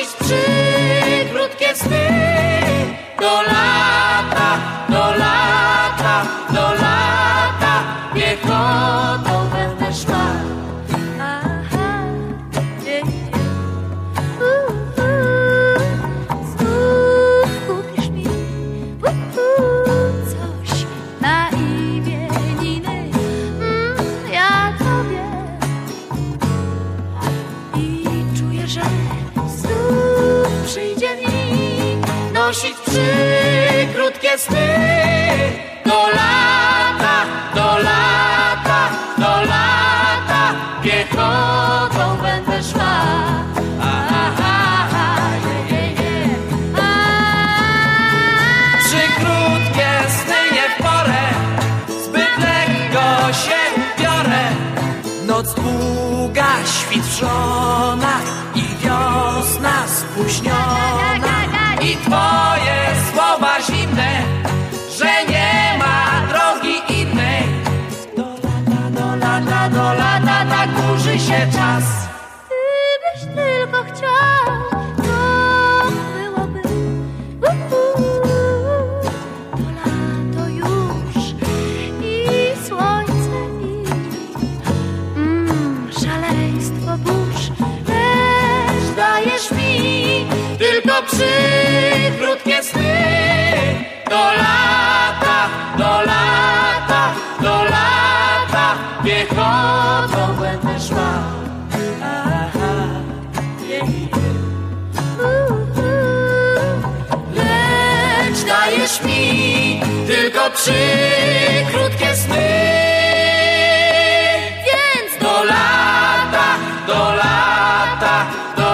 nosić przykrótkie sny. Do lata, do lata, do lata, piechotą przyjdzie mi Nosić przykrótkie sny. Do lata, do lata, do lata, piechotą będę szła. Aha, je, je. Przykrótkie sny nie porę, zbyt lekko się biorę. Noc długa, świt się czas. Gdybyś tylko chciał, to byłoby. To lato już i słońce i mm, szaleństwo burz. Lecz Dajesz mi tylko przykrótkie sny. Do lata, do lata, do lata, piechotą Mi tylko przykrótkie sny. Więc Do lata, do lata, do